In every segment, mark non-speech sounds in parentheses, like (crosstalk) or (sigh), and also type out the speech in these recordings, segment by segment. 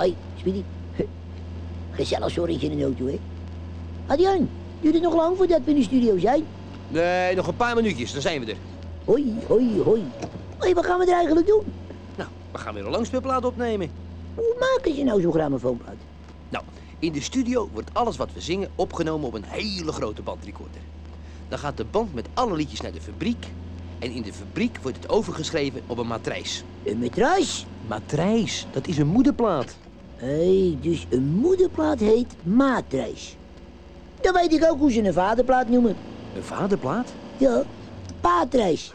Hoi, Speedy. Gezellig zorgje in de auto, hè? Adriaan, duurt het nog lang voordat we in de studio zijn? Nee, nog een paar minuutjes, dan zijn we er. Hoi, hoi, hoi. Hoi, wat gaan we er eigenlijk doen? Nou, we gaan weer een langspeelplaat opnemen. Hoe maken ze nou zo'n grammofoonplaat? Nou, in de studio wordt alles wat we zingen opgenomen op een hele grote bandrecorder. Dan gaat de band met alle liedjes naar de fabriek. En in de fabriek wordt het overgeschreven op een matrijs. Een matras? Matrijs, dat is een moederplaat. Hé, dus een moederplaat heet matrijs. Dan weet ik ook hoe ze een vaderplaat noemen. Een vaderplaat? Ja, paatrijs.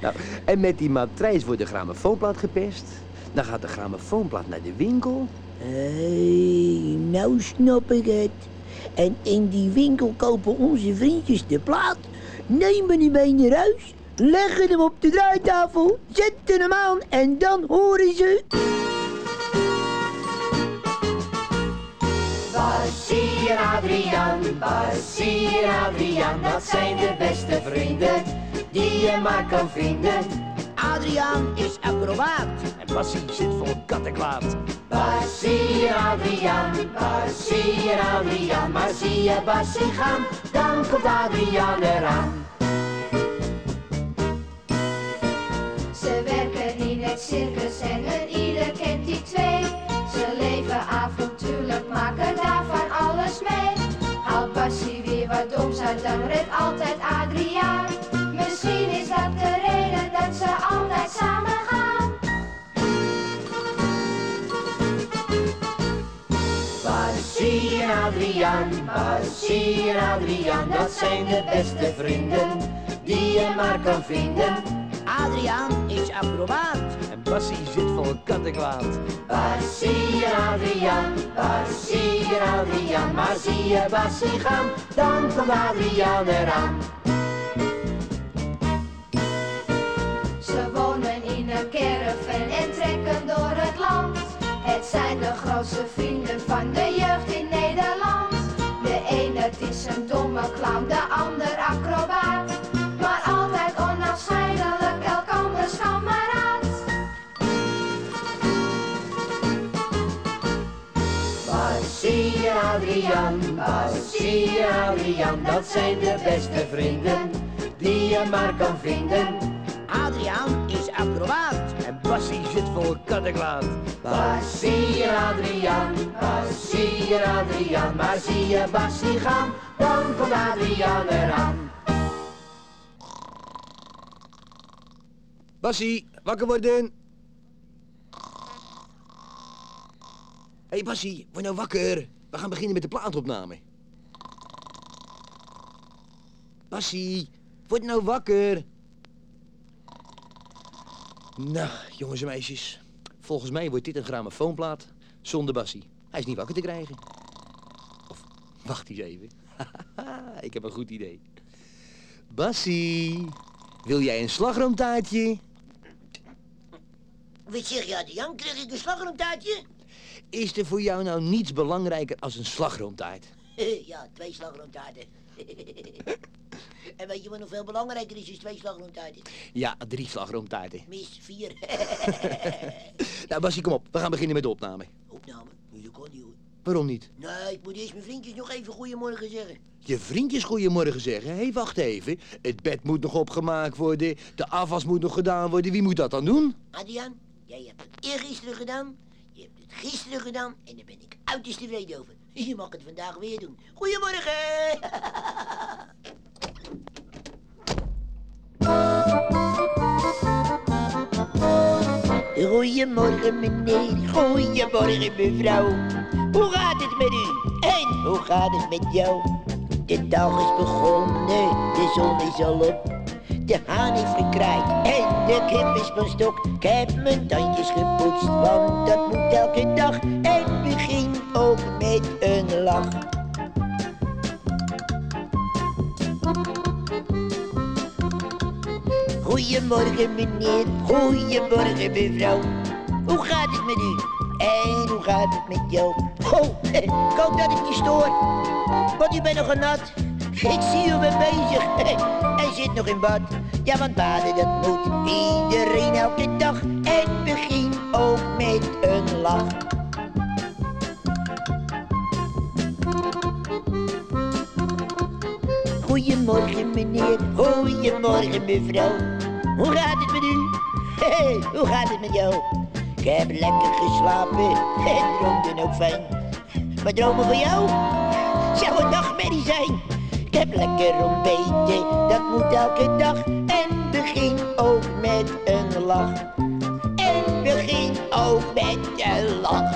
Nou, en met die matrijs wordt de grammofoonplaat gepest. Dan gaat de grammofoonplaat naar de winkel. Hé, nou snap ik het. En in die winkel kopen onze vriendjes de plaat, nemen hem mee naar huis, leggen hem op de draaitafel, zetten hem aan en dan horen ze... Bassie en Adriaan, Bassie en Adriaan, dat zijn de beste vrienden die je maar kan vinden. Adriaan is acrobaat. En Bassie zit vol kattenkwaad. Bassie en Adriaan, Bassie en Adriaan, maar zie je Bassie gaan, dan komt Adriaan eraan. Het circus en een ieder kent die twee. Ze leven avontuurlijk, maken daarvan alles mee. Haalt Bassie weer wat doms uit, dan redt altijd Adriaan. Misschien is dat de reden dat ze altijd samen gaan. Bassie en Adriaan, Bassie en Adriaan, dat zijn de beste vrienden die je maar kan vinden. Adriaan is acrobaat. Bassie zit vol kattenkwaad. Bassie en Adriaan, Bassie maar zie je Bassie gaan, dan komt Adriaan eraan. Ze wonen in een caravan en trekken door het land. Het zijn de grootste vrienden En Adriaan, dat zijn de beste vrienden die je maar kan vinden. Adriaan is acrobaat. En Bassie zit vol kattenkwaad. Bassie Adriaan, Bassie Adriaan, maar zie je Bassie gaan, dan komt Adriaan eraan. Bassie, wakker worden. Hé hey Bassie, word nou wakker. We gaan beginnen met de plaatopname. Bassie, word nou wakker. Nou, jongens en meisjes. Volgens mij wordt dit een grammofoonplaat zonder Bassie. Hij is niet wakker te krijgen. Of, wacht eens even. (laughs) Ik heb een goed idee. Bassie, wil jij een slagroomtaartje? Wat zeg je, Adriaan? Krijg ik een slagroomtaartje? Is er voor jou nou niets belangrijker als een slagroomtaart? (laughs) ja, twee slagroomtaarten. (laughs) en weet je wat nog veel belangrijker is dan twee slagroomtaarten? Ja, drie slagroomtaarten. Mis, vier. (laughs) Nou, Bassie, kom op. We gaan beginnen met de opname. Opname? Je kan niet hoor. Waarom niet? Nee, ik moet eerst mijn vriendjes nog even goeiemorgen zeggen. Je vriendjes goeiemorgen zeggen. Hé, hey, wacht even. Het bed moet nog opgemaakt worden. De afwas moet nog gedaan worden. Wie moet dat dan doen? Adriaan, jij hebt het eergisteren gedaan. Je hebt het gisteren gedaan. En daar ben ik uiterst tevreden over. Je mag het vandaag weer doen. Goedemorgen! (laughs) Goedemorgen meneer, goedemorgen mevrouw. Hoe gaat het met u? En hoe gaat het met jou? De dag is begonnen, de zon is al op. De haan heeft gekraaid en de kip is van stok. Ik heb mijn tandjes gepoetst, want dat moet elke dag. En ook met een lach. Goedemorgen meneer, goedemorgen mevrouw. Hoe gaat het met u? En hoe gaat het met jou? Oh, ik hoop dat ik niet stoor. Want u bent nog nat. Ik zie u weer bezig. Hij zit nog in bad. Ja, want baden dat moet iedereen elke dag. En begin ook met een lach. Goedemorgen meneer, goedemorgen mevrouw. Hoe gaat het met u? Hey, hoe gaat het met jou? Ik heb lekker geslapen en dronken ook fijn. Maar dromen van jou? Zou een nachtmerrie zijn. Ik heb lekker ontbeten, dat moet elke dag. En begin ook met een lach. En begin ook met een lach.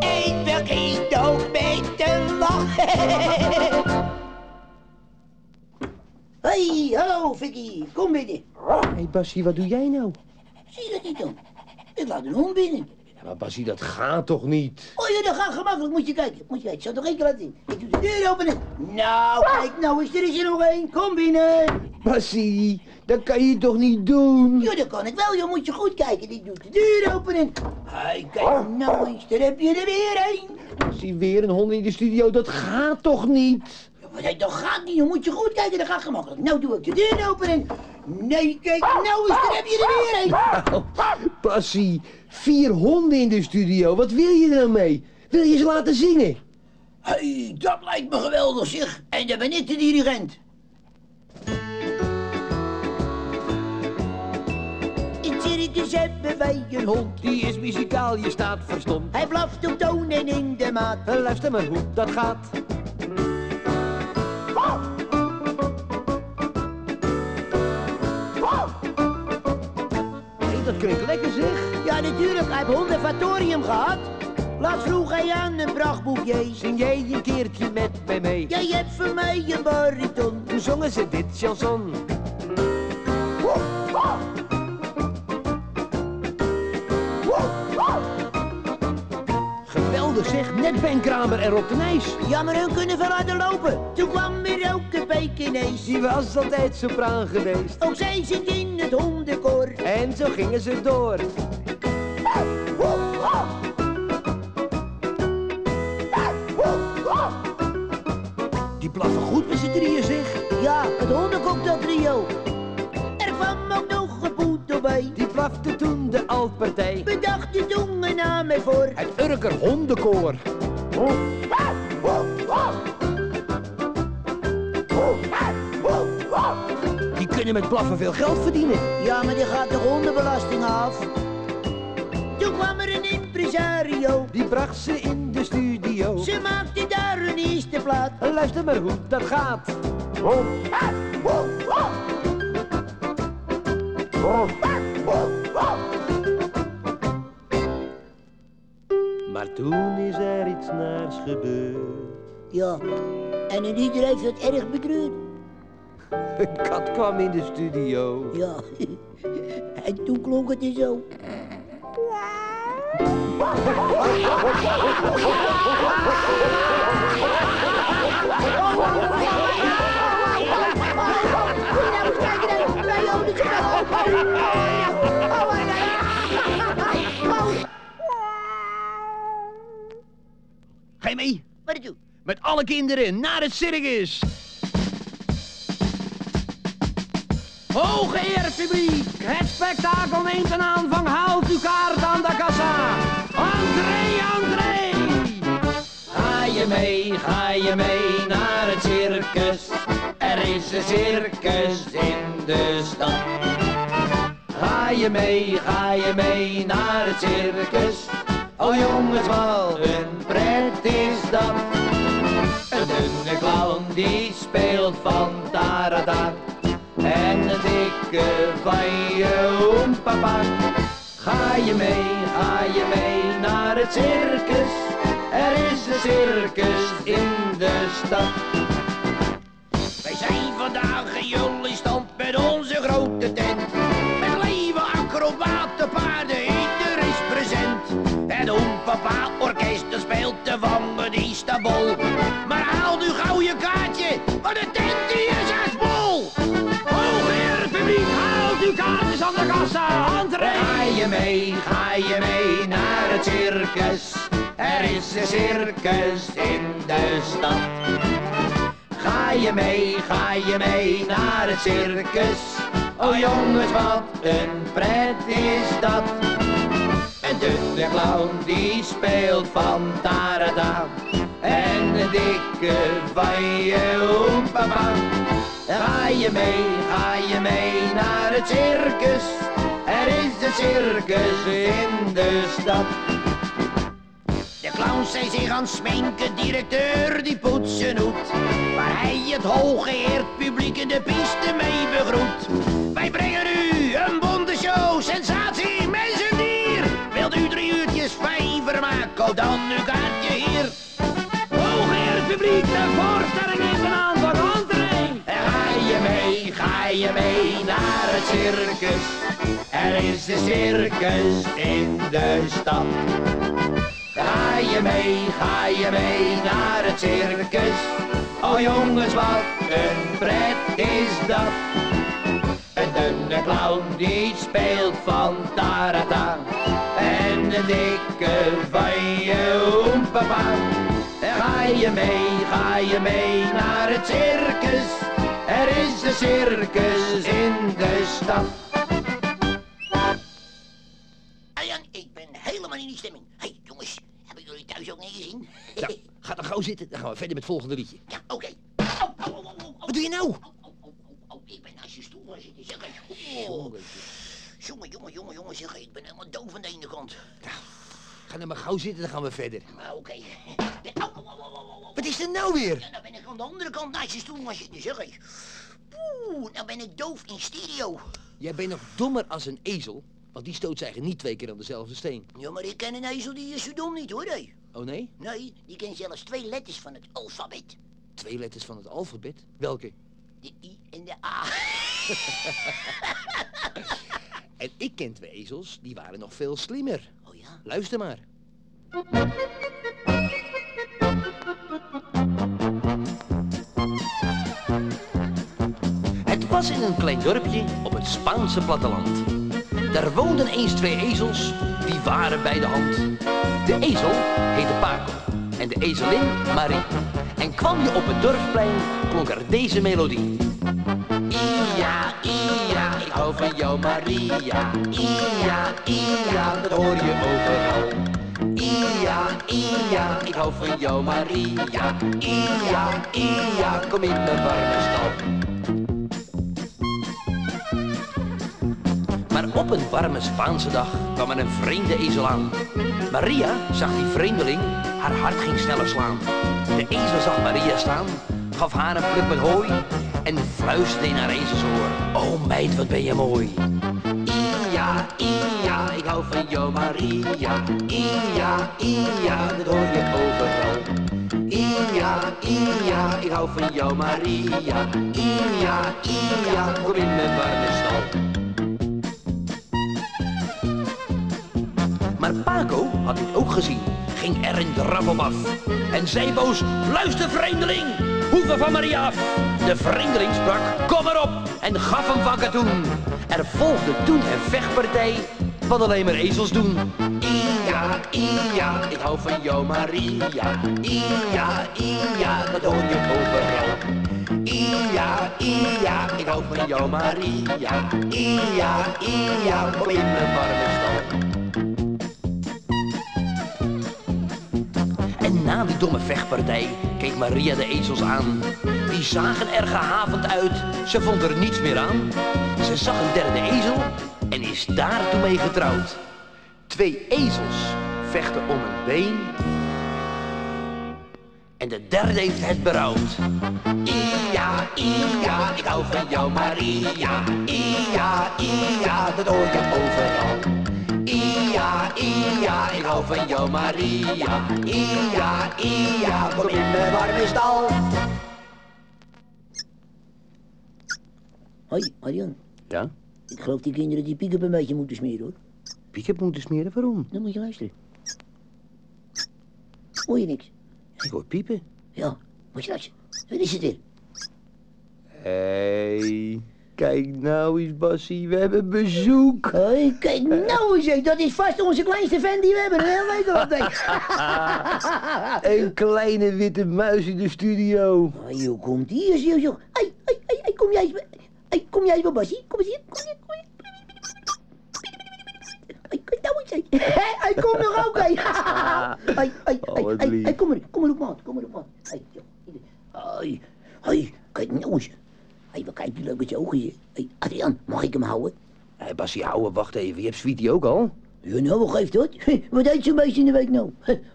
En begin ook met een lach. (laughs) Hoi, hallo Vicky, kom binnen. Hé hey Bassie, wat doe jij nou? Zie dat niet dan? Ik laat een hond binnen. Ja, maar Bassie, dat gaat toch niet? Oh ja, dat gaat gemakkelijk. Moet je kijken. Moet je kijken. Ik zal nog één keer laten zien. Ik doe de deur openen. Nou, kijk nou eens. Er is er nog één. Kom binnen. Bassie, dat kan je toch niet doen? Ja, dat kan ik wel. Je moet je goed kijken. Ik doe de deur openen. Hé, kijk nou eens. Daar heb je er weer één. Bassie, weer een hond in de studio, dat gaat toch niet? Dat gaat niet. Je moet je goed kijken. Dat gaat gemakkelijk. Nou doe ik de deur openen. Nee, kijk nou eens. Daar heb je er weer één. Nou, Bassie, vier honden in de studio, wat wil je er nou mee? Wil je ze laten zingen? Hé, dat lijkt me geweldig zeg. En dan ben ik de dirigent. Circus hebben wij een hond. Die is muzikaal, je staat verstomd. Hij blaft op toon en in de maat. Luister maar hoe dat gaat. Dat klinkt lekker zeg. Ja, natuurlijk, hij heeft hondenvatorium gehad. Laatst vroeg hij aan een prachtboekje. Zing jij een keertje met mij mee? Jij hebt voor mij een bariton. Hoe zongen ze dit chanson? Zeg, net Ben Kramer en Rob de Nijs. Ja, maar hun kunnen veel harder lopen. Toen kwam weer ook een Pekinees. Die was altijd sopraan geweest. Ook zij zingt in het hondenkoor. En zo gingen ze door. Die blaffen goed met z'n drieën zeg. Ja, het hondencocktail trio. Er kwam ook nog Die blafte toen de altpartij. Bedacht de jongen naar mij voor. Het Urker hondenkoor. Die kunnen met blaffen veel geld verdienen. Ja, maar die gaat de hondenbelasting af. Toen kwam er een impresario. Die bracht ze in de studio. Ze maakte daar een eerste plaat. Luister maar hoe dat gaat. Gebeurd. Ja, en een ieder heeft het erg betreurd. Een kat kwam in de studio. Ja, en toen klonk het dus zo. Ga je mee? Wat is het? Met alle kinderen naar het circus. Hooggeëerd publiek, het spektakel neemt een aanvang. Haalt uw kaart aan de kassa. Entree, entree. Ga je mee, ga je mee naar het circus. Er is een circus in de stad. Ga je mee, ga je mee naar het circus. Oh jongens, wat een pret is dat. Een dunne clown die speelt van tarada. En een dikke van je oempapa. Ga je mee, ga je mee naar het circus. Er is een circus in de stad. Wij zijn vandaag in jullie stand met onze grote tent. Oempapa orkest speelt de vangen die staat bol. Maar haal nu gauw je kaartje, want de tent is echt vol. Hoogheer publiek, haalt uw kaartjes aan de kassa, entree. Ga je mee, ga je mee naar het circus. Er is een circus in de stad. Ga je mee, ga je mee naar het circus. Oh jongens, wat een pret is dat. En de, clown die speelt van tarada. En de dikke van je. Ga je mee, ga je mee naar het circus. Er is een circus in de stad. De clowns zijn zich aan sminken, directeur die poetsen hoed. Waar hij het hooggeëerd publiek in de piste mee begroet. Wij brengen u een bonte show, dan uw kaartje hier. Hooggeëerd publiek, de voorstelling is een. Entree! En Ga je mee, ga je mee naar het circus. Er is een circus in de stad. Ga je mee, ga je mee naar het circus. Oh jongens, wat een pret is dat. Dunne clown die speelt van tarata. En een dikke van je oempapa. Ga je mee, ga je mee naar het circus. Er is een circus in de stad. Arjan, ik ben helemaal in die stemming. Hé hey, jongens, hebben jullie thuis ook niet gezien? Ja, ga dan gauw zitten. Dan gaan we verder met het volgende liedje. Ja, oké. Oh, oh, oh, oh, oh, Wat doe je nou? Oh, oh, oh, oh, oh, ik je zitten, zeg eens. Oh. Jongen, jongen, jongen, jongen, zeg, ik ben helemaal doof aan de ene kant. Ga dan maar gauw zitten, dan gaan we verder. Maar oké. Oh, oh. Wat is er nou weer? Ja, nou ben ik aan de andere kant naast je stoel gaan zitten, zeg eens. Oeh, nou ben ik doof in stereo. Jij bent nog dommer als een ezel, want die stoot zijn niet twee keer aan dezelfde steen. Ja, maar ik ken een ezel die is zo dom niet, hoor, hé. Oh nee? Nee, die kent zelfs twee letters van het alfabet. Twee letters van het alfabet? Welke? De I en de A. (laughs) (laughs) En ik ken twee ezels, die waren nog veel slimmer. Oh ja? Luister maar. Het was in een klein dorpje op het Spaanse platteland. Daar woonden eens twee ezels, die waren bij de hand. De ezel heette Paco en de ezelin Marie. En kwam je op het dorpsplein, klonk er deze melodie. Ia, ia, ik hou van jou Maria. Ia, ia, dat hoor je overal. Ia, ia, ik hou van jou Maria. Ia, ia, kom in mijn warme stal. Maar op een warme Spaanse dag kwam er een vreemde ezel aan. Maria zag die vreemdeling, haar hart ging sneller slaan. De ezel zag Maria staan, gaf haar een pluk met hooi en fluisterde in haar ezelsoor. Oh meid, wat ben je mooi. Ia, ia, ik hou van jou Maria. Ia, ia, dat hoor je overal. Ia, ia, ik hou van jou Maria. Ia, ia, kom in mijn warme stal. Maar Paco had dit ook gezien, ging er een draf op af. En zei boos, luister vreemdeling, hoeven van Maria af. De vreemdeling kom erop, en gaf hem wakker toen. Er volgde toen een vechtpartij, wat alleen maar ezels doen. Ia, ia, ik hou van jou Maria. Ia, ia, dat hoor je overal. Ia, ia, ik hou van jou Maria. Ia, ia, kom in mijn warme stal. Na die domme vechtpartij keek Maria de ezels aan. Die zagen er gehavend uit, ze vond er niets meer aan. Ze zag een derde ezel en is daartoe mee getrouwd. Twee ezels vechten om een been. En de derde heeft het berouwd. Ia, ia, ik hou van jou Maria. Ia, ia, dat hoor je overal. Ia, ia, ik hou van jou Maria. Ia, ia, kom in mijn warme stal. Hoi, Arjan. Ja? Ik geloof die kinderen die piek-up een beetje moeten smeren, hoor. Piek moeten smeren, waarom? Dan moet je luisteren. Hoor je niks? Ik hoor piepen. Ja, moet je luisteren. Wat is het weer? Hé, kijk nou eens, Bassie, we hebben bezoek. Hoi, kijk nou eens, hé, dat is vast onze kleinste fan die we hebben. Heel weet wat (laughs) Een kleine witte muis in de studio. Hoe komt die eens, joh, joh? Hé, hé, hé, kom jij eens... Hey, kom jij even, Bassie? Kom eens hier. Kom hier, kom hier. Hey, kijk nou eens. hé. (laughs) Hij komt nog ook, hé. (laughs) Hey, hey, Oh, hey, hey, hey, kom maar, kom maar op, maat. Kom maar op, maat. Hey, joh. Hoi, hoi, kijk nou eens. Hé, wat kijk je leuk met je ogen hier. Hé, Adriaan, mag ik hem houden? Hé, Bassie, ouwe, wacht even. Je hebt Sweetie ook al? Ja, nou, geeft dat? Wat eet zo'n beetje in de week nou?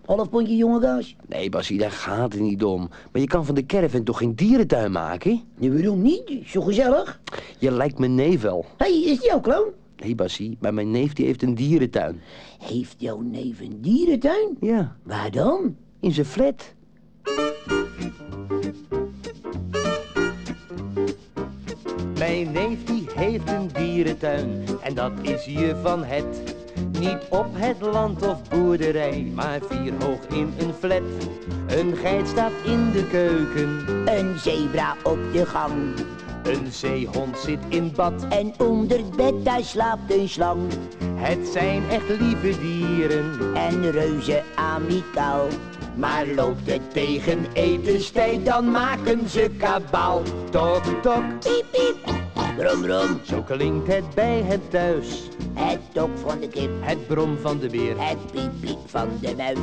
Half pondje jonge gaas. Nee, Bassie, daar gaat het niet om. Maar je kan van de caravan toch geen dierentuin maken? Ja, waarom niet? Zo gezellig. Je lijkt mijn neef wel. Hé, hey, is die ook clown? Nee, Bassie, maar mijn neef die heeft een dierentuin. Heeft jouw neef een dierentuin? Ja, Waar dan? in zijn flat. Mijn neef die heeft een dierentuin en dat is hier van het. Niet op het land of boerderij, maar vier hoog in een flat. Een geit staat in de keuken, Een zebra op de gang. een zeehond zit in bad. En onder het bed daar slaapt een slang. Het zijn echt lieve dieren, En reuze amicaal. Maar loopt het tegen etenstijd, dan maken ze kabaal. Tok, tok, Piep, piep. Brom, brom. zo klinkt het bij het thuis. Het tok van de kip. Het brom van de beer. Het piep, piep van de muis.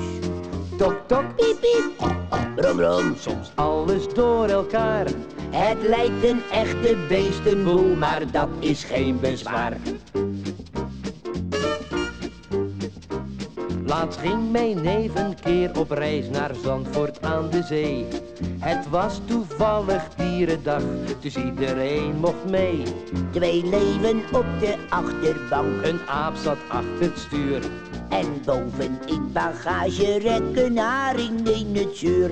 Tok, tok, Piep, piep. Brom, brom. soms alles door elkaar. Het lijkt een echte beestenboel, maar dat is geen bezwaar. Laatst ging mijn neef een keer op reis naar Zandvoort aan de zee. Het was toevallig dierendag, dus iedereen mocht mee. Twee leeuwen op de achterbank. Een aap zat achter het stuur. En boven in bagagerek een haring in het zuur.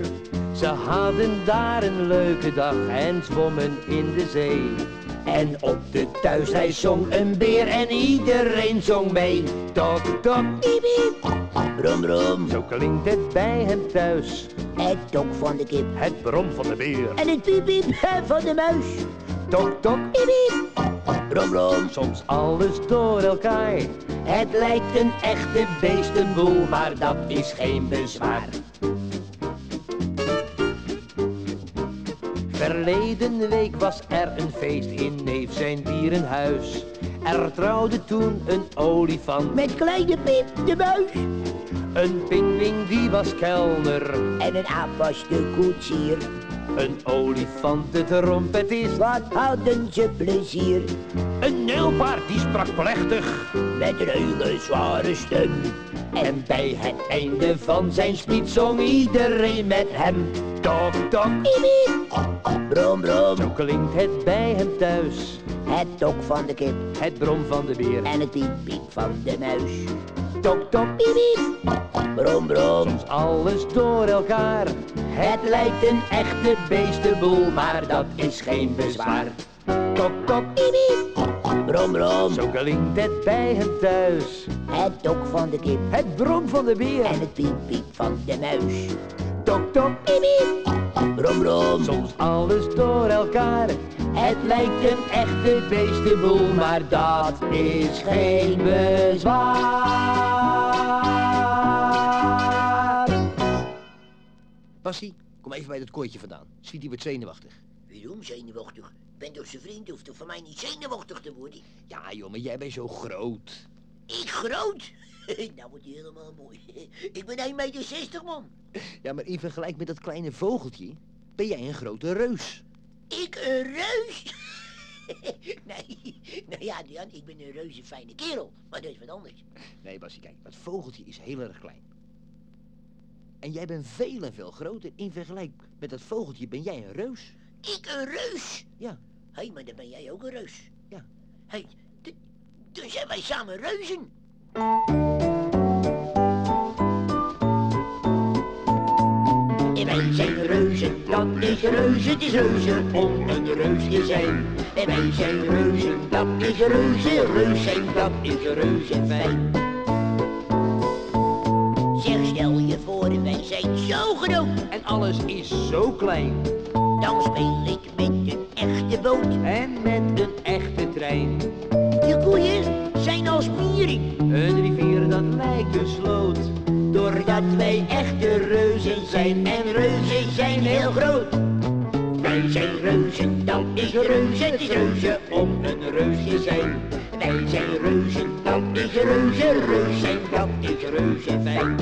Ze hadden daar een leuke dag en zwommen in de zee. En op de thuisreis zong een beer en iedereen zong mee. Tok, tok, Piep, piep. Brom, brom. zo klinkt het bij hem thuis. Het tok van de kip. Het brom van de beer. En het piep, piep van de muis. Tok, tok, Piep, piep. Brom, brom. soms alles door elkaar. Het lijkt een echte beestenboel, maar dat is geen bezwaar. Verleden week was er een feest in neef zijn dierenhuis. Er trouwde toen een olifant, Met kleine Piep de muis. een pinguïn die was kelner. En een aap was de koetsier. Een olifant de trompetist, Wat hadden ze plezier. een nijlpaard die sprak plechtig. Met een hele zware stem. En bij het einde van zijn speech zong iedereen met hem. Tok, tok, piep. Brom, brom. zo klinkt het bij hem thuis. Het tok van de kip. Het brom van de beer. En het piep, piep van de muis. Tok, tok, Piep, piep. Brom, brom. soms alles door elkaar. Het lijkt een echte beestenboel, maar dat is geen bezwaar. Tok, tok, Piep, piep. Brom, brom. zo klinkt het bij hem thuis. Het tok van de kip. Het brom van de beer. En het piep, piep van de muis. Tok, tok, Piep, piep. Brom, brom. soms alles door elkaar. Het lijkt een echte beestenboel, maar dat is geen bezwaar. Bassie, kom even bij dat kooitje vandaan. Sweetie wordt zenuwachtig. Waarom zenuwachtig? Ben toch zijn vriend, hoeft toch van mij niet zenuwachtig te worden? Ja joh, maar jij bent zo groot. Ik groot? (laughs) nou wordt hij helemaal mooi. (laughs) Ik ben 1,60 meter, man. Ja, maar in vergelijking met dat kleine vogeltje, ben jij een grote reus. Ik een reus? (laughs) nee, nou ja, Jan, ik ben een reuze fijne kerel. Maar dat is wat anders. Nee, Bassie, kijk, dat vogeltje is heel erg klein. En jij bent veel en veel groter. In vergelijking met dat vogeltje ben jij een reus. Ik een reus? Ja. Hé, hey, maar dan ben jij ook een reus. Ja. Hé, hey, dan zijn wij samen reuzen. Wij zijn reuzen, dat is reuzen, het is reuzen om een reus te zijn. En wij zijn reuzen, dat is reuzen, reus zijn, dat is reuze fijn. Zeg, stel je voor, wij zijn zo groot. En alles is zo klein. Dan speel ik met een echte boot. En met een echte trein. Je koeien zijn als mieren. Zijn en reuzen zijn heel groot. Wij zijn reuzen, dat is reuze, is reuze om een reusje zijn. Wij zijn reuzen, dat is reuze, reus zijn, dat is reuze fijn.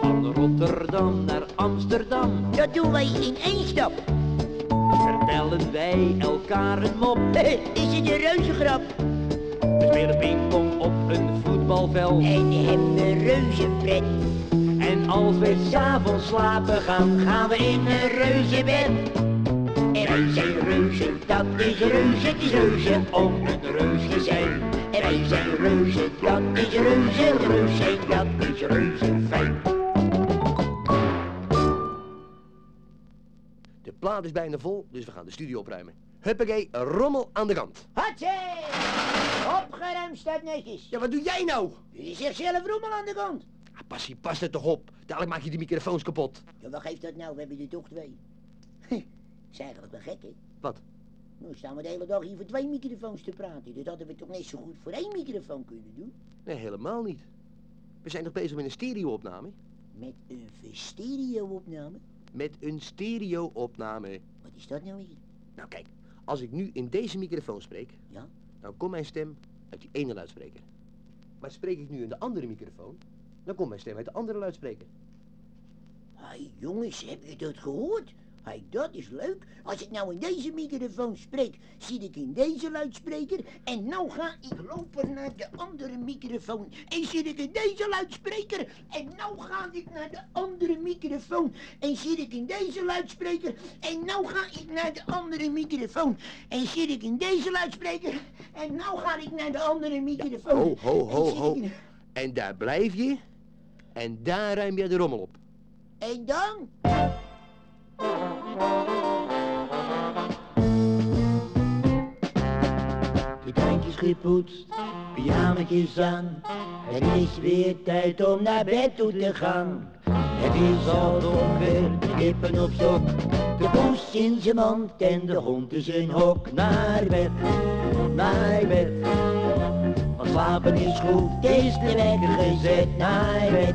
Van Rotterdam naar Amsterdam Dat doen wij in één stap. vertellen wij elkaar een mop. (laughs) Is het een reuzengrap? We spelen pingpong op een voetbalveld. En hebben reuze pret. En als we s'avonds slapen gaan, gaan we in een reuzebed. En wij zijn reuzen, dat is reuze, het is reuze om een reus te zijn. En wij zijn reuzen, dat is reuze, reus zijn, dat is reuze fijn. De plaat is bijna vol, dus we gaan de studio opruimen. Huppakee, rommel aan de kant. Hatsé! Opgeruimd staat netjes. Ja, wat doe jij nou? Je zegt zelf rommel aan de kant. Passie, pas er toch op. Dadelijk maak je de microfoons kapot. Ja, wat geeft dat nou? We hebben er toch twee. is eigenlijk wel gek, hè? Wat? Nu staan we de hele dag hier voor twee microfoons te praten. Dat hadden we toch net zo goed voor één microfoon kunnen doen? Nee, helemaal niet. We zijn nog bezig met een stereo-opname. Met een stereo-opname? Met een stereo-opname. Wat is dat nou weer? Nou kijk, als ik nu in deze microfoon spreek, Ja? dan komt mijn stem uit die ene luidspreker. Maar spreek ik nu in de andere microfoon, dan komt mijn stem uit de andere luidspreker. Hé jongens, heb je dat gehoord? Hé, dat is leuk. Als ik nou in deze microfoon spreek, zit ik in deze luidspreker. En nou ga ik lopen naar de andere microfoon. En zit ik in deze luidspreker. En nou ga ik naar de andere microfoon. En zit ik in deze luidspreker. En nou ga ik naar de andere microfoon. En zit ik in deze luidspreker. En nou ga ik naar de andere microfoon. Ho, ho, ho, ho. in- En daar blijf je. En daar ruim je de rommel op. En dan? Je tandjes gepoetst, pyjamatjes aan. Het is weer tijd om naar bed toe te gaan. Het is al donker, de kippen op stok. De poes in zijn mand en de hond in zijn hok. Naar bed, naar bed. Slapen is goed, is de wekker gezet. Naar bed,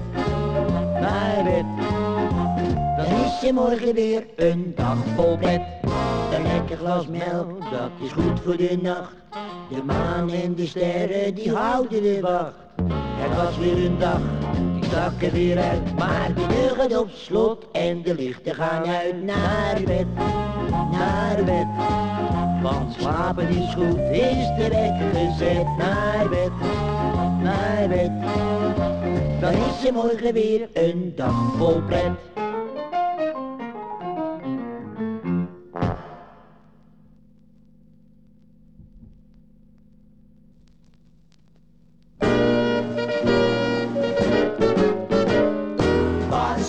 naar bed. Dan is er morgen weer een dag vol pret. Een lekker glas melk, dat is goed voor de nacht. De maan en de sterren, die houden de wacht. Het was weer een dag, die stak er weer uit. Maar de deur gaat op slot en de lichten gaan uit. Naar bed, naar bed. Want slapen is goed, is wekker gezet. Naar bed, naar bed. Dan is er morgen weer een dag vol pret.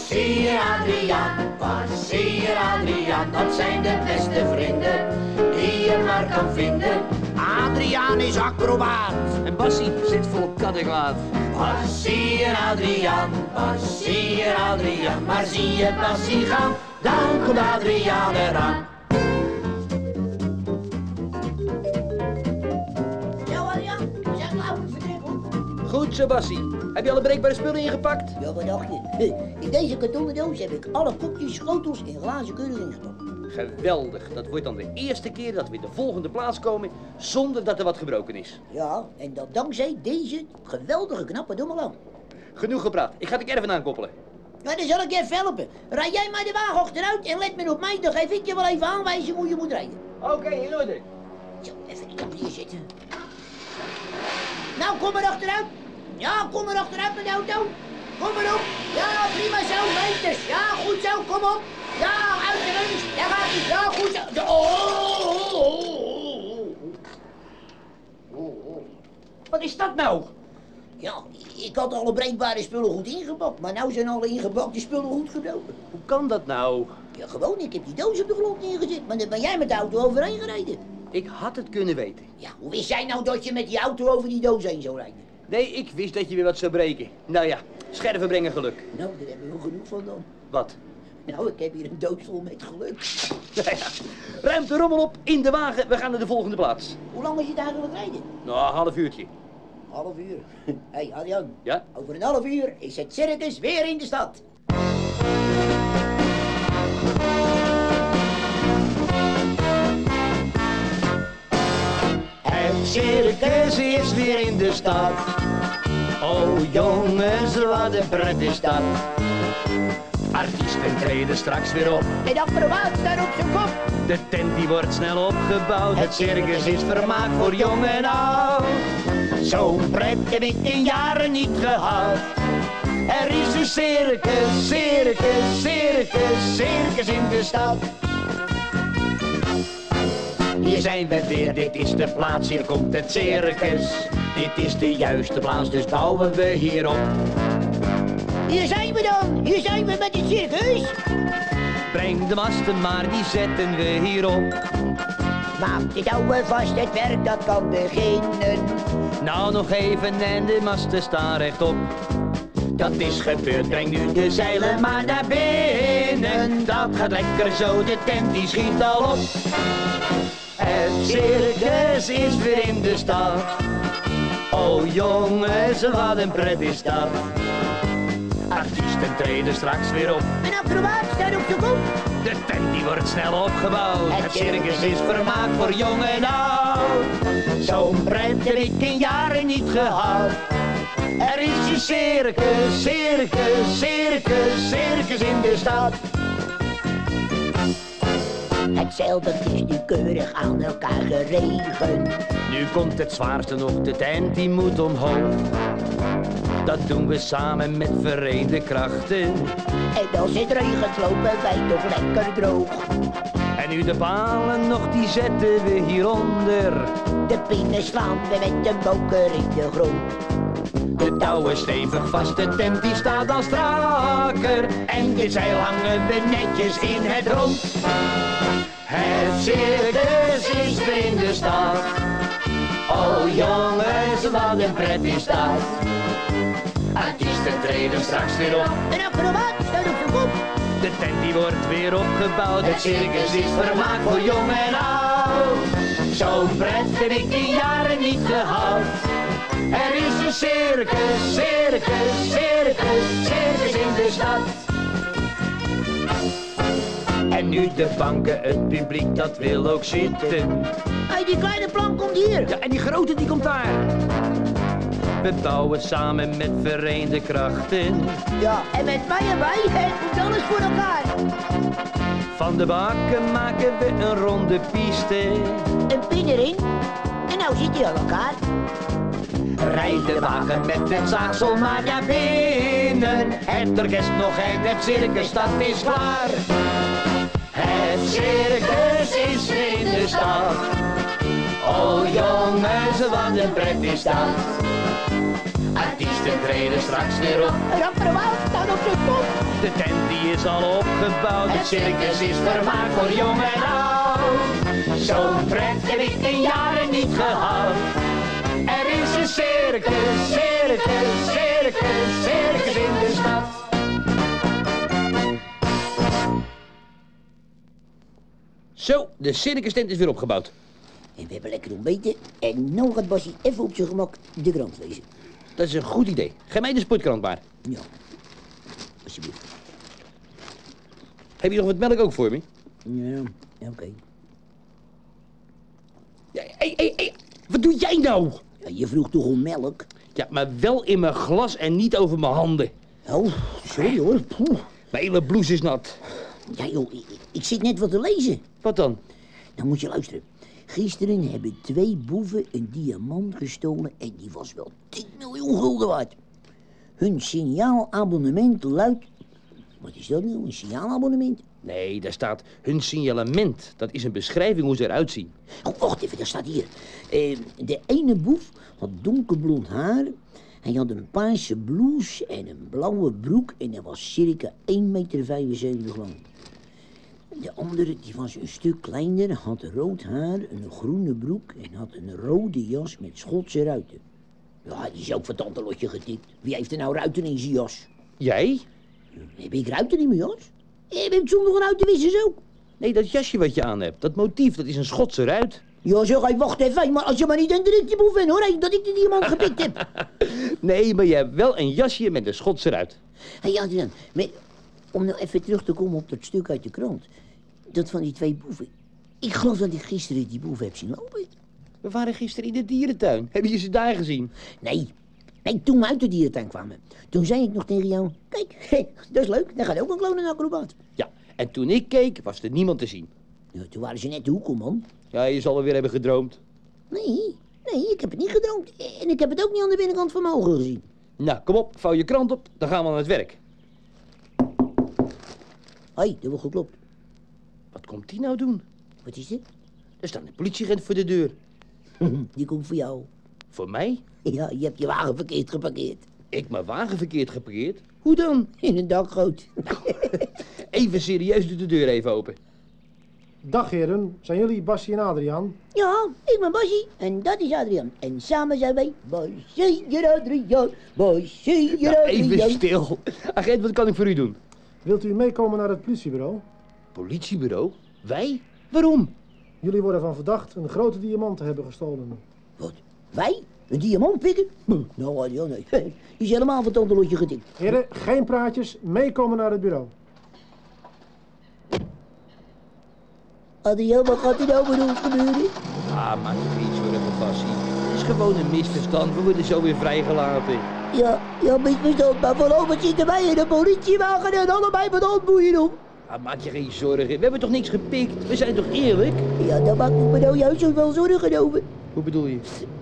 Je Adriaan, je Adriaan, dat zijn de beste vrienden je kan vinden. Adriaan is acrobaat. En Bassie zit vol kattenkwaad. Wat zie je Adriaan, zie je Adriaan, maar zie je Bassie gaan, dan komt Adriaan eraan. Goed zo, Bassie. Heb je alle breekbare spullen ingepakt? Ja, wat dacht je? (laughs) In deze kartonnen doos heb ik alle kopjes, schotels en glazen keurig ingepakt. Geweldig. Dat wordt dan de eerste keer dat we in de volgende plaats komen zonder dat er wat gebroken is. Ja, en dat dankzij deze geweldige knappe dommelaan. Genoeg gepraat. Ik ga de caravan aankoppelen. Ja, dan zal ik je even helpen. Rijd jij maar de wagen achteruit en let maar op mij, dan geef ik je wel even aanwijzing hoe je moet rijden. Oké, in orde. Zo, even die kant hier zitten. Nou, kom maar achteruit. Ja, kom maar achteruit met de auto. Kom maar op. Ja, prima zo, meters. Ja, goed zo, kom op. Ja, uit de lunch. Gaat hij. Ja, goed. Ja, oh, oh, oh, oh, oh. Wat is dat nou? Ja, ik had alle breekbare spullen goed ingepakt, maar nou zijn alle ingepakte spullen goed gebroken. Hoe kan dat nou? Ja, gewoon, ik heb die doos op de grond neergezet, maar dan ben jij met de auto overheen gereden. Ik had het kunnen weten. Ja, hoe wist jij nou dat je met die auto over die doos heen zou rijden? Nee, ik wist dat je weer wat zou breken. Nou ja, scherven brengen geluk. Nou, daar hebben we genoeg van dan. Wat? Nou, ik heb hier een doos met geluk. (laughs) Nou Ruim de rommel op, in de wagen, we gaan naar de volgende plaats. Hoe lang is je daar aan het rijden? Nou, een half uurtje. Half uur. Hé, (laughs) hey, Adrian. Ja? Over een half uur is het circus weer in de stad. Het circus is weer in de stad. Oh jongens, wat een pret is dat. Artiesten treden straks weer op. En acrobaat staat op zijn kop. De tent die wordt snel opgebouwd. Het circus is vermaakt voor jong en oud. Zo'n pret heb ik in jaren niet gehad. Er is een circus, circus, circus, circus in de stad. Hier zijn we weer, dit is de plaats, hier komt het circus. Dit is de juiste plaats, dus bouwen we hierop. Hier zijn we dan. Hier zijn we met het circus. Breng de masten maar, die zetten we hierop. Maak dit oude vast, het werk dat kan beginnen. Nou nog even en de masten staan rechtop. Dat is gebeurd, breng nu de zeilen maar naar binnen. Dat gaat lekker zo, de tent die schiet al op. Het circus is weer in de stad. Oh jongens, wat een pret is dat. Artiesten treden straks weer op. Een acrobaat staat op zijn kop. De tent die wordt snel opgebouwd. Het circus is vermaakt voor jong en oud. Zo'n pret heb ik in jaren niet gehad. Er is een circus, circus, circus, circus in de stad. Het is nu keurig aan elkaar geregen. Nu komt het zwaarste nog, de tent die moet omhoog. Dat doen we samen met vereende krachten. En als het regent lopen wij toch lekker droog. En nu de palen nog, die zetten we hieronder. De pinnen slaan we met de moker in de grond. De touwen stevig vast, de tent die staat al strakker. En de zeil hangen we netjes in het rond. Het circus is weer in de stad. Oh jongens, wat een pret is dat. Artiesten treden straks weer op. Een acrobaat staat op zijn kop. De tent die wordt weer opgebouwd. Het circus is vermaakt voor jong en oud. Zo'n pret heb ik in jaren niet gehad. Er is een circus, circus, circus, circus in de stad. En nu de banken, het publiek dat wil ook zitten. Hey, die kleine plank komt hier. Ja, en die grote die komt daar. We bouwen samen met vereende krachten. Ja, en met mij erbij, het moet alles voor elkaar. Van de bakken maken we een ronde piste. Een pin erin. En nou zit hij aan elkaar. Rijd de wagen met het zaagsel maar naar binnen. Het orkest nog en het circus, dat is klaar. Het circus is in de stad. Oh jongens, wat een pret is dat. Artiesten treden straks weer op. Acrobaat staat op zijn kop. De tent die is al opgebouwd. Het circus is vermaakt voor jong en oud. Zo'n pret heb ik in jaren niet gehad. Er is een circus, circus, Zo, de circus tent is weer opgebouwd. En we hebben lekker ontbeten. En nou gaat Bassie even op zijn gemak de krant lezen. Dat is een goed idee. Geef mij de sportkrant maar. Ja, alsjeblieft. Heb je nog wat melk ook voor me? Ja, oké. Hey, hey, hey, wat doe jij nou? Ja, je vroeg toch om melk? Ja, maar wel in mijn glas en niet over mijn handen. Oh, sorry hoor. Poeh. Mijn hele blouse is nat. Ja joh, ik, ik zit net wat te lezen. Wat dan? Dan moet je luisteren. Gisteren hebben twee boeven een diamant gestolen en die was wel 10 miljoen gulden waard. Hun signaalabonnement luidt... Wat is dat nou, een signaalabonnement? Nee, daar staat hun signalement. Dat is een beschrijving hoe ze eruit zien. Oh, wacht even, dat staat hier. Eh, de ene boef had donkerblond haar. Hij had een paarse blouse en een blauwe broek en hij was circa 1,75 meter lang. De andere die was een stuk kleiner, had rood haar, een groene broek en had een rode jas met Schotse ruiten. Ja, die is ook van tante Lotje getikt. Wie heeft er nou ruiten in zijn jas? Jij? Heb ik ruiten in mijn jas? Heb ik zonder ruitenwissers ook? Nee, dat jasje wat je aan hebt. Dat motief, dat is een Schotse ruit. Ja, zeg, hey, wacht even, maar als je maar niet een die boef bent hoor, hey, dat ik die diamant gepikt heb. (laughs) Nee, maar je hebt wel een jasje met een Schotse ruit. Hé, hey, om nou even terug te komen op dat stuk uit de krant. Dat van die twee boeven. Ik geloof dat ik gisteren die boeven heb zien lopen. We waren gisteren in de dierentuin. Hebben je ze daar gezien? Nee, nee, toen we uit de dierentuin kwamen. Toen zei ik nog tegen jou, kijk, (laughs) dat is leuk, daar gaat ook een kloon en acrobaat. Ja, en toen ik keek, was er niemand te zien. Ja, toen waren ze net de hoek om, man. Ja, je zal alweer hebben gedroomd. Nee, nee, ik heb het niet gedroomd. En ik heb het ook niet aan de binnenkant van mijn ogen gezien. Nou, kom op, vouw je krant op, dan gaan we aan het werk. Hé, er wordt geklopt. Wat komt die nou doen? Wat is dit? Er staat een politieagent voor de deur. (laughs) Die komt voor jou. Voor mij? Ja, je hebt je wagen verkeerd geparkeerd. Ik mijn wagen verkeerd geparkeerd? Hoe dan? In een dakgoot. (laughs) Even serieus, doe de deur even open. Dag heren, zijn jullie Bassie en Adriaan? Ja, ik ben Basje en dat is Adriaan. En samen zijn wij Basje en Adriaan. Basje en Nou, even Adriaan. stil. Agent, wat kan ik voor u doen? Wilt u meekomen naar het politiebureau? Politiebureau? Wij? Waarom? Jullie worden van verdacht een grote diamant te hebben gestolen. Wat? Wij? Een diamant pikken? Hm, Nou, Adriaan, nee. Je is helemaal van het lotje getikt. Heren, geen praatjes, meekomen naar het bureau. Adriaan, wat gaat er nou met ons gebeuren? Ah, maak je geen zorgen, Bassie. Het is gewoon een misverstand. We worden zo weer vrijgelaten. Ja, ja, misverstand, maar voorlopig zitten wij in een politiewagen en allebei met handboeien om. Ah, maak je geen zorgen. We hebben toch niks gepikt? We zijn toch eerlijk? Ja, daar maak ik me nou juist wel zorgen over. Hoe bedoel je?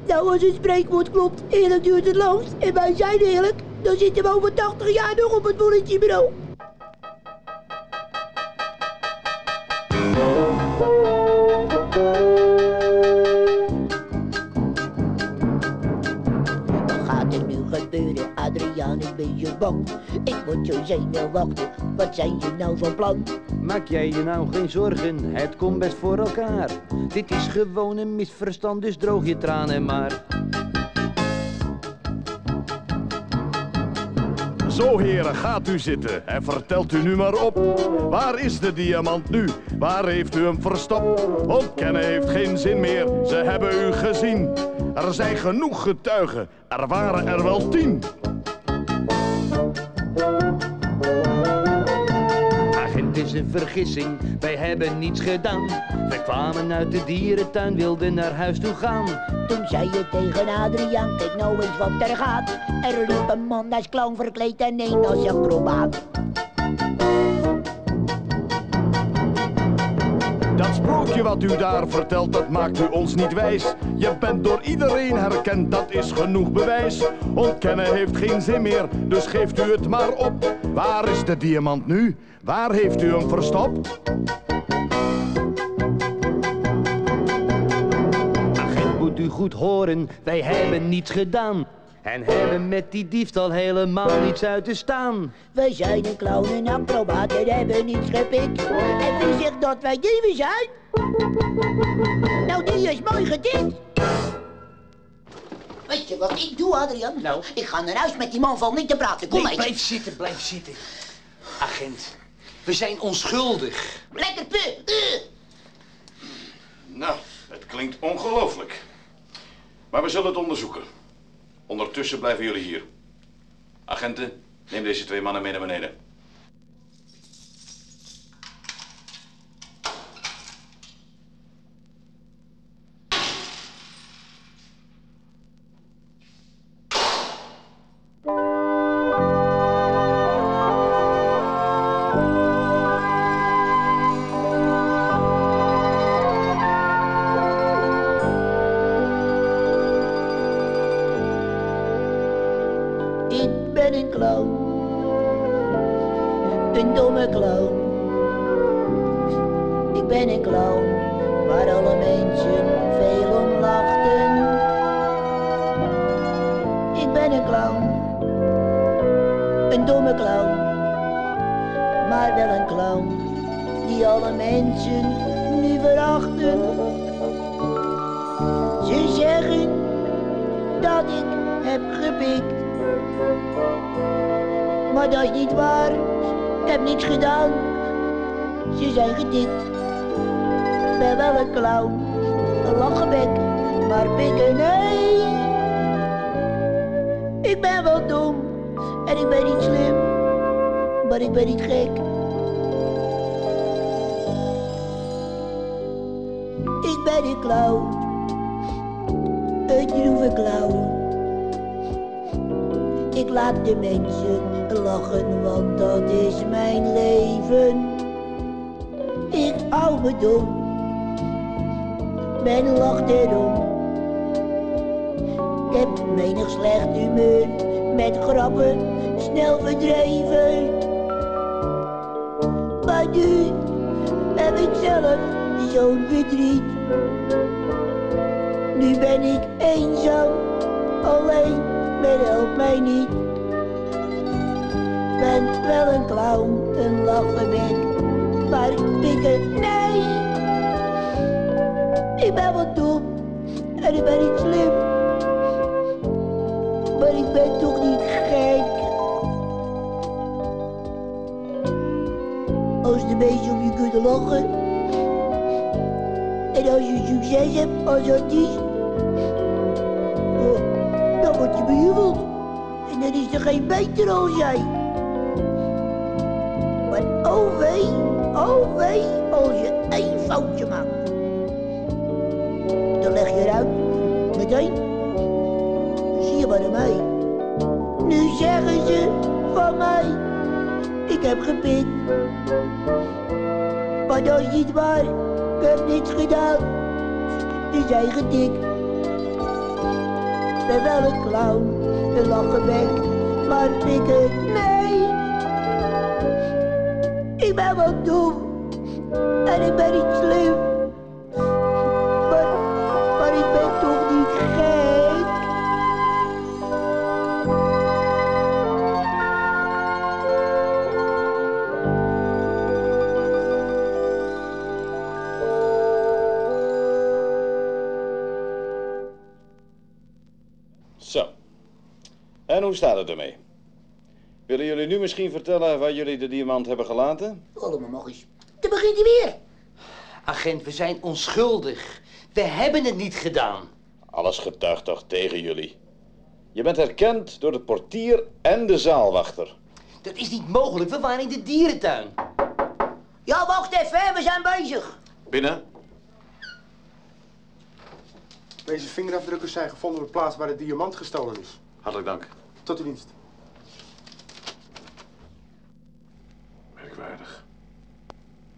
Nou, als het spreekwoord klopt, eerlijk duurt het langst en wij zijn eerlijk, dan zitten we over 80 jaar nog op het politiebureau. Wat Adriaan, ik ben zo bang. Ik word zo zenuwachtig, wat zijn je nou van plan? Maak jij je nou geen zorgen, het komt best voor elkaar. Dit is gewoon een misverstand, dus droog je tranen maar. Zo heren, gaat u zitten en vertelt u nu maar op. Waar is de diamant nu? Waar heeft u hem verstopt? Ontkennen heeft geen zin meer, ze hebben u gezien. Er zijn genoeg getuigen, er waren er wel tien. Is een vergissing, wij hebben niets gedaan. Wij kwamen uit de dierentuin, wilden naar huis toe gaan. Toen zei je tegen Adriaan, kijk nou eens wat er gaat. Er liep een man als clown verkleed en een als acrobaat. Dat sprookje wat u daar vertelt, dat maakt u ons niet wijs. Je bent door iedereen herkend, dat is genoeg bewijs. Ontkennen heeft geen zin meer, dus geeft u het maar op. Waar is de diamant nu? Waar heeft u hem verstopt? Agent moet u goed horen, wij hebben niets gedaan. En hebben met die diefstal helemaal niets uit te staan. Wij zijn een clown en acrobaat en hebben niets gepikt. En wie zegt dat wij dieven zijn? Nou, die is mooi gedikt. Weet je wat ik doe, Adriaan? Nou? Ik ga naar huis met die man van niet te praten. Kom Nee, mee. blijf zitten, blijf zitten. Agent, we zijn onschuldig. Lekker pu. Uh. Nou, het klinkt ongelooflijk. Maar we zullen het onderzoeken. Ondertussen blijven jullie hier. Agenten, neem deze twee mannen mee naar beneden. Alle mensen nu verachten. Ze zeggen dat ik heb gepikt. Maar dat is niet waar. Ik heb niets gedaan. Ze zijn getikt. Ik ben wel een clown. Een lachenbek. Maar pikken, nee. Ik ben wel dom. En ik ben niet slim. Maar ik ben niet gek. Clown. droeve clown. Ik laat de mensen lachen, want dat is mijn leven. Ik hou me dom, men lacht erom. Ik heb menig slecht humeur, met grappen snel verdreven. Maar nu heb ik zelf zo'n verdriet. Maar pikken, nee. Ik ben wat dom en ik ben niet slim. Maar ik ben toch niet gek. Als de mensen om je kunnen lachen. En als je succes hebt als artiest. dan word je bejubeld. En dan is er geen beter als jij. Maar oh wee, oh als je één foutje maakt. Dan leg je eruit. Meteen. Zie je aan mij. Nu zeggen ze van mij. Ik heb gepikt. Maar dat is niet waar. Ik heb niets gedaan. Ze zijn gedikt. Ik ben wel een clown, een lachenbek, maar pikken, nee. Hoe staat het ermee? Willen jullie nu misschien vertellen waar jullie de diamant hebben gelaten? Allemaal nog eens. Dan begint hij weer. Agent, we zijn onschuldig. We hebben het niet gedaan. Alles getuigt toch tegen jullie. Je bent herkend door de portier en de zaalwachter. Dat is niet mogelijk. We waren in de dierentuin. Ja, wacht even, we zijn bezig. Binnen. Deze vingerafdrukken zijn gevonden op de plaats waar de diamant gestolen is. Hartelijk dank. Tot uw dienst. Merkwaardig.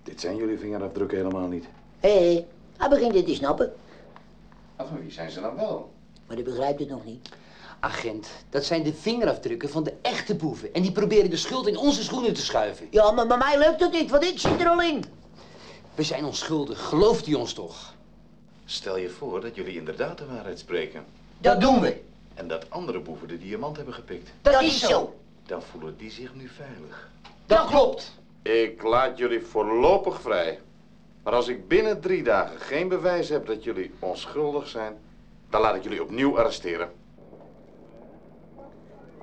Dit zijn jullie vingerafdrukken helemaal niet. Hé, hij begint het te snappen. Maar van wie zijn ze dan wel? Maar hij begrijpt het nog niet. Agent, dat zijn de vingerafdrukken van de echte boeven. En die proberen de schuld in onze schoenen te schuiven. Ja, maar bij mij lukt het niet, want ik zit er al in. We zijn onschuldig. Gelooft u ons toch? Stel je voor dat jullie inderdaad de waarheid spreken. Dat doen we. En dat andere boeven de diamant hebben gepikt. Dat, is zo. Dan voelen die zich nu veilig. Dat klopt. Ik laat jullie voorlopig vrij. Maar als ik binnen drie dagen geen bewijs heb dat jullie onschuldig zijn, dan laat ik jullie opnieuw arresteren.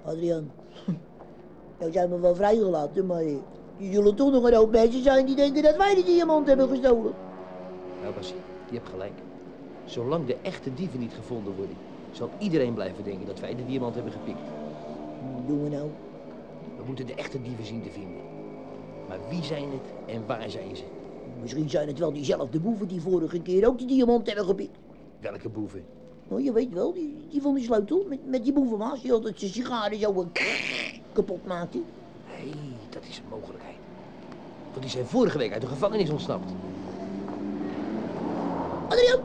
Adriaan, (laughs) jou zijn we wel vrijgelaten, maar er zullen toch nog een hoop mensen zijn die denken dat wij de diamant hebben gestolen. Nou, Basie, je hebt gelijk. Zolang de echte dieven niet gevonden worden, zal iedereen blijven denken dat wij de diamant hebben gepikt. Wat doen we nou? We moeten de echte dieven zien te vinden. Maar wie zijn het en waar zijn ze? Misschien zijn het wel diezelfde boeven die vorige keer ook de diamant hebben gepikt. Welke boeven? Oh, je weet wel, die, die van die sleutel, met, met die boevenmaas, die altijd zijn sigaren zo eh, kapot maakte. Hé, dat is een mogelijkheid. Want die zijn vorige week uit de gevangenis ontsnapt. Adriaan,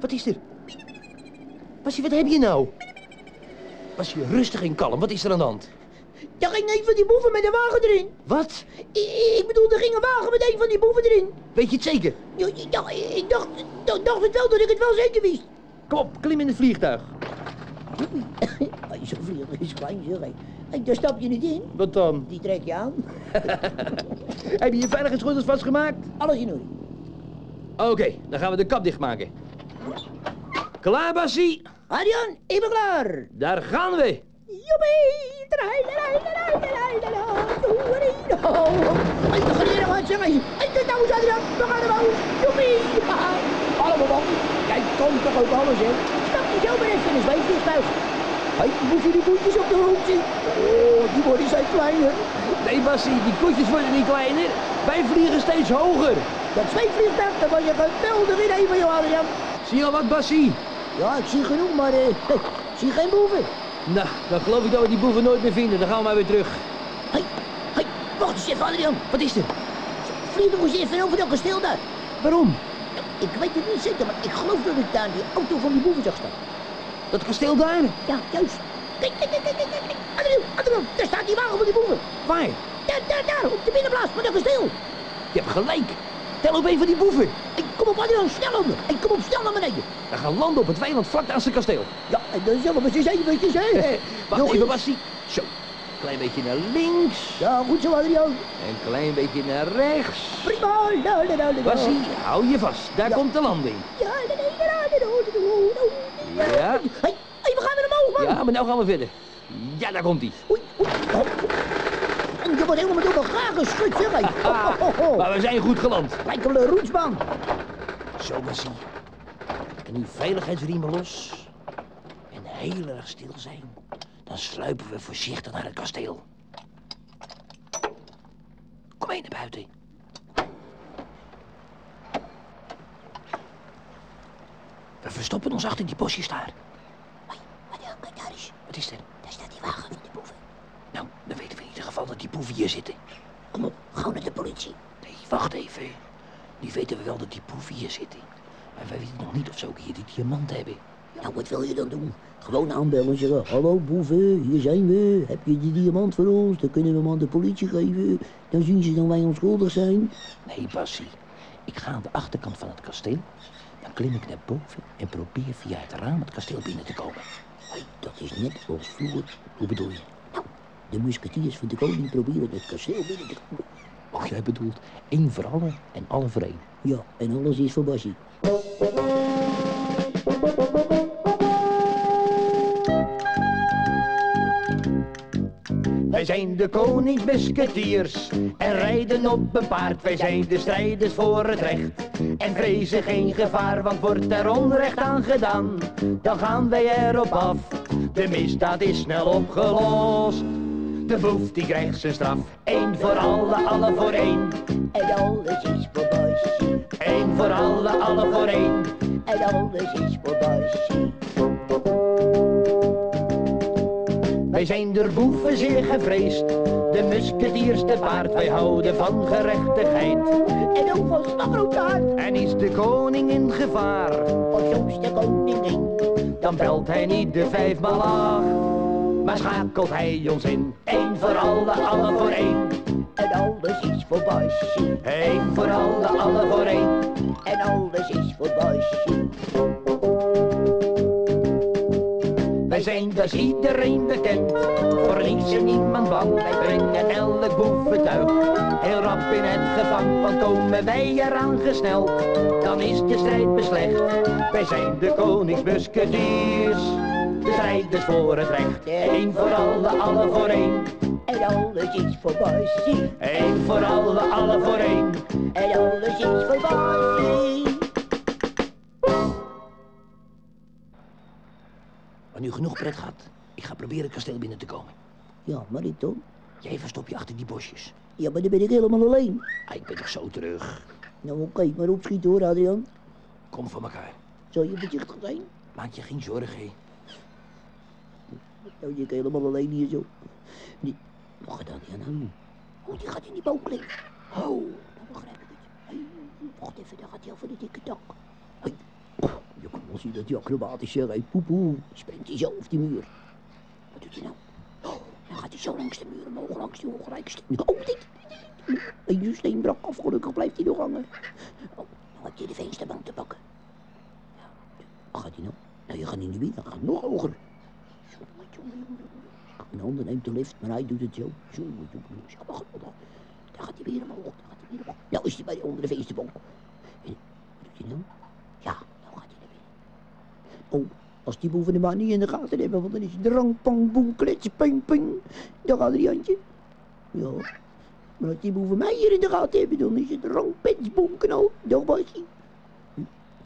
Wat is er? Basie, wat heb je nou? Basie, rustig en kalm. Wat is er aan de hand? daar ging een van die boeven met een wagen erin. Wat? Ik, ik bedoel, er ging een wagen met een van die boeven erin. Weet je het zeker? Ja, ik dacht, ik dacht, dacht, dacht het wel dat ik het wel zeker wist. Kom op, klim in het vliegtuig. (coughs) Zo'n vliegtuig is klein, zeg. Daar stap je niet in. Wat dan? Die trek je aan. (laughs) Heb je je veiligheidsgordels vastgemaakt? Alles in orde. Oké, dan gaan we de kap dichtmaken. Klaar, Basie? Arjan, ik ben klaar. Daar gaan we. Joepie! Trailerailerailerailerailer. Doerido. Hey, we gaan hier nog wat zeggen. Hey, kijk nou eens, Adriaan. We gaan huis. Joepie! Allemaal op. Jij kan toch ook alles, hè? Stap je zo maar even in een zweefvliegtuig. Hey, moet je die boetjes op de grond zien? Oh, die worden steeds kleiner. Nee, Basie, die koetjes worden niet kleiner. Wij vliegen steeds hoger. Dat zweefvliegtuig, daar was je geweldig in even, joh, Adriaan. Zie je al wat, Basie? Ja, ik zie genoeg, maar eh, (laughs) ik zie geen boeven. Nou, dan geloof ik dat we die boeven nooit meer vinden. Dan gaan we maar weer terug. Hé, hé, wacht eens even, Adrian. Wat is er? Vlieg nog eens even over dat kasteel daar. Waarom? Ik weet het niet zeker, maar ik geloof dat ik daar die auto van die boeven zag staan. Dat kasteel daar? Ja, juist. Kijk, kijk, kijk, kijk. Adrian, Adrian, daar staat die wagen van die boeven. Waar? Daar, daar, daar, op de binnenplaats van dat kasteel. Je hebt gelijk. Tel op een van die boeven. Kom op, Adrian, snel onder. Ik kom op, snel naar beneden. We gaan landen op het weiland vlak naast het kasteel. Ja, en dan zullen we eens eventjes, hè. Wacht Nog even. Bassie. Zo. Klein beetje naar links. Ja, goed zo, Adrian. En klein beetje naar rechts. Prima. Nou, nou, nou, nou. Bassie, hou je vast. Daar Ja. komt de landing. Ja. Ja. Hé, hé, we gaan weer omhoog, man. Ja, maar nou gaan we verder. Ja, daar komt hij. Oei, oei. Oh. En je wordt helemaal door elkaar geschud, zeg. Maar we zijn goed geland. Lijkt wel een roetsbaan. Zo, Bassie. En nu veiligheidsriemen los. En heel erg stil zijn. Dan sluipen we voorzichtig naar het kasteel. Kom mee naar buiten. We verstoppen ons achter die bosjes daar. Kijk daar eens. Wat is er? Daar staat die wagen van die boeven. Nou, dan weten we in ieder geval dat die boeven hier zitten. Kom op, gauw naar de politie. Nee, wacht even. Nu weten we wel dat die boeven hier zitten. Maar wij weten nog niet of ze ook hier die diamant hebben. Nou, wat wil je dan doen? Gewoon aanbellen en zeggen, hallo boeven, hier zijn we. Heb je die diamant voor ons? Dan kunnen we hem aan de politie geven. Dan zien ze dat wij onschuldig zijn. Nee, Bassie. Ik ga aan de achterkant van het kasteel. Dan klim ik naar boven en probeer via het raam het kasteel binnen te komen. Hé, dat is net als vroeger. Hoe bedoel je? Nou, de musketiers van de koning proberen het kasteel binnen te komen. Of jij bedoelt één voor allen en alle voor één. Ja, en alles is voor Bassie. Wij zijn de koningsmusketiers en rijden op een paard. Wij zijn de strijders voor het recht en vrezen geen gevaar. Want wordt er onrecht aan gedaan, dan gaan wij erop af. De misdaad is snel opgelost. De boef die krijgt zijn straf. Eén voor alle, alle voor één. En alles is voor Bassie. Één voor alle, alle voor één. En alles is voor Bassie. Wij zijn door boeven zeer gevreesd. De musketiers te paard, wij houden van gerechtigheid. En ook van slagroodtaart. En is de koning in gevaar, Of soms de koningin. dan belt hij niet de vijfmaal acht. Maar schakelt hij ons in, één voor alle, alle voor één. En alles is voor Bassie. Eén voor alle, alle voor één. En alles is voor Bassie. Wij zijn dus iedereen bekend, voor niets en niemand bang. Wij brengen elk boeventuig heel rap in het gevangen. Want komen wij eraan gesneld, dan is de strijd beslecht. Wij zijn de koningsmusketiers, strijders voor het recht. Eén voor alle, alle voor één. En alles is voor Bassie. Eén voor alle, alle voor één. En alles is voor Bassie. Maar nu genoeg pret gehad. Ik ga proberen het kasteel binnen te komen. Ja, maar ik dan? Jij verstop je achter die bosjes. Ja, maar dan ben ik helemaal alleen. Ah, ik ben toch zo terug. Nou, oké, maar opschieten hoor, Adrian. Kom voor elkaar. Zal je voorzichtig zijn? Maak je geen zorgen. Nou, je helemaal alleen hier zo. Die... Wat gaat Adrian aan doen? Oh, die gaat in die boom klimmen. Oh, nou begrijp ik het. Wacht even, daar gaat hij over de dikke. Hey. Je kan wel zien dat hij acrobatisch. Hey, poepoe, springt hij zo op die muur. Wat doet hij nou? Oh, dan gaat hij zo langs de muur omhoog, langs die ongelijke steen. Oh, dit, dit. Een steen brak af, blijft hij nog hangen. Oh, dan heeft hij de vensterbank te pakken. Ja, wat gaat hij nou? Nou, je gaat niet binnen, dan gaat nog hoger. Een ander neemt de lift, maar hij doet het zo. Wacht, wacht, wacht. Daar gaat hij weer omhoog, daar gaat hij weer omhoog. Nou is hij bij de onder de vensterbank. En, doet hij nou? Ja, nou gaat hij naar binnen. Oh, als die boven de man niet in de gaten hebben, want dan is het drang, pang, boem, klets, ping, ping. Dan gaat er Jantje. Ja, maar als die boven mij hier in de gaten hebben, dan is het drang, pets, boem, knal. Dag.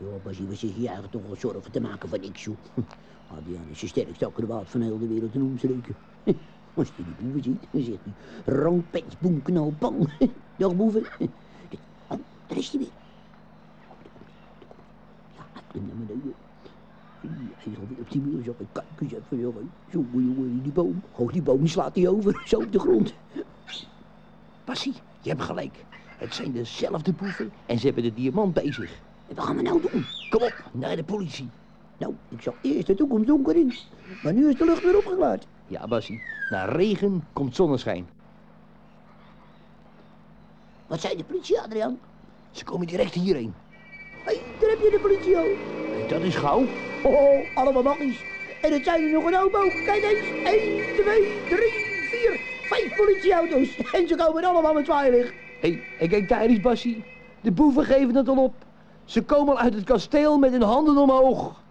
Ja, Basje, we hier eigenlijk toch wel zorgen te maken van niks, joh. Adriaan is de sterkste acrobaat van heel de wereld in omstreken. Als hij die boeven ziet, dan zegt hij... Rang, pets, boem, knal, pang. Dag, boeven. Oh, daar is hij weer. Ja, hij. Hij zal weer op die muur zo. Kijk eens even, jongen. Zo, jongen, die boom. Oh, die boom slaat hij over. Zo op de grond. Passie, je hebt gelijk. Het zijn dezelfde boeven en ze hebben de diamant zich. En wat gaan we nou doen? Kom op, naar de politie. Nou, ik zag eerst de toekomst donker in. Maar nu is de lucht weer opgeklaard. Ja, Bassie. Na regen komt zonneschijn. Wat zei de politie, Adriaan? Ze komen direct hierheen. Hé, hey, daar heb je de politie al. Dat is gauw. Oh, allemaal magisch. En het zijn er nog een hoop. Kijk eens. 1, 2, 3, 4, 5 politieauto's. En ze komen allemaal met zwaailicht. Hé, hey, en kijk daar eens, Bassie. De boeven geven het al op. Ze komen al uit het kasteel met hun handen omhoog.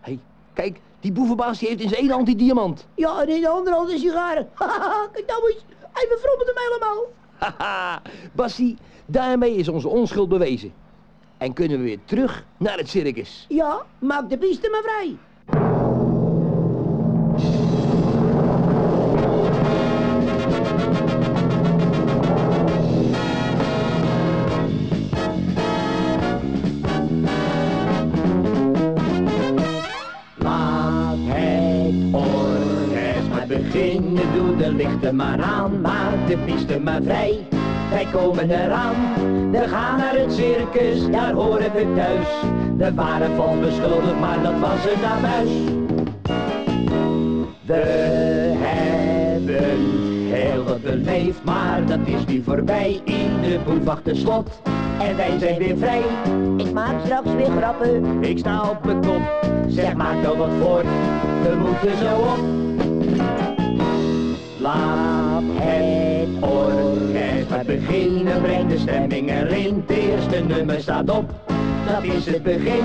Hé, hey, kijk, die boevenbaas die heeft in zijn ene hand die diamant. Ja, en in de andere hand een sigaren. (laughs) Haha, kijk nou eens. Hij bevrommelt hem helemaal. Haha, Bassie, daarmee is onze onschuld bewezen. En kunnen we weer terug naar het circus. Ja, maak de piste maar vrij. De lichten maar aan, maak de piste maar vrij. Wij komen eraan, we gaan naar het circus, daar horen we thuis. We waren van beschuldigd, maar dat was een abuis. We hebben heel wat beleefd, maar dat is nu voorbij. Ieder boef achter slot en wij zijn weer vrij. Ik maak straks weer grappen. Ik sta op mijn kop, zeg maak nou wat voor, we moeten zo op. Laat het orkest maar beginnen, breng de stemming erin. Het eerste nummer staat op, dat is het begin.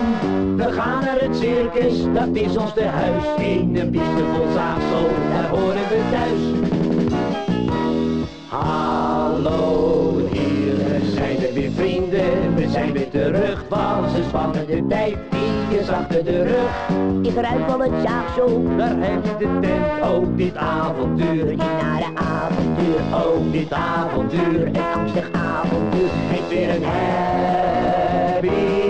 We gaan naar het circus, dat is ons te huis. In een piste vol zaagsel, daar horen we thuis. Hallo, hier zijn we weer vrienden, we zijn weer terug. Was een spannende tijd, die is achter de rug. Ik ruik al het zaagsel. Daar heb je de tent, ook dit avontuur. Dit nare avontuur. Ook dit avontuur, Een angstig avontuur. heeft weer een her.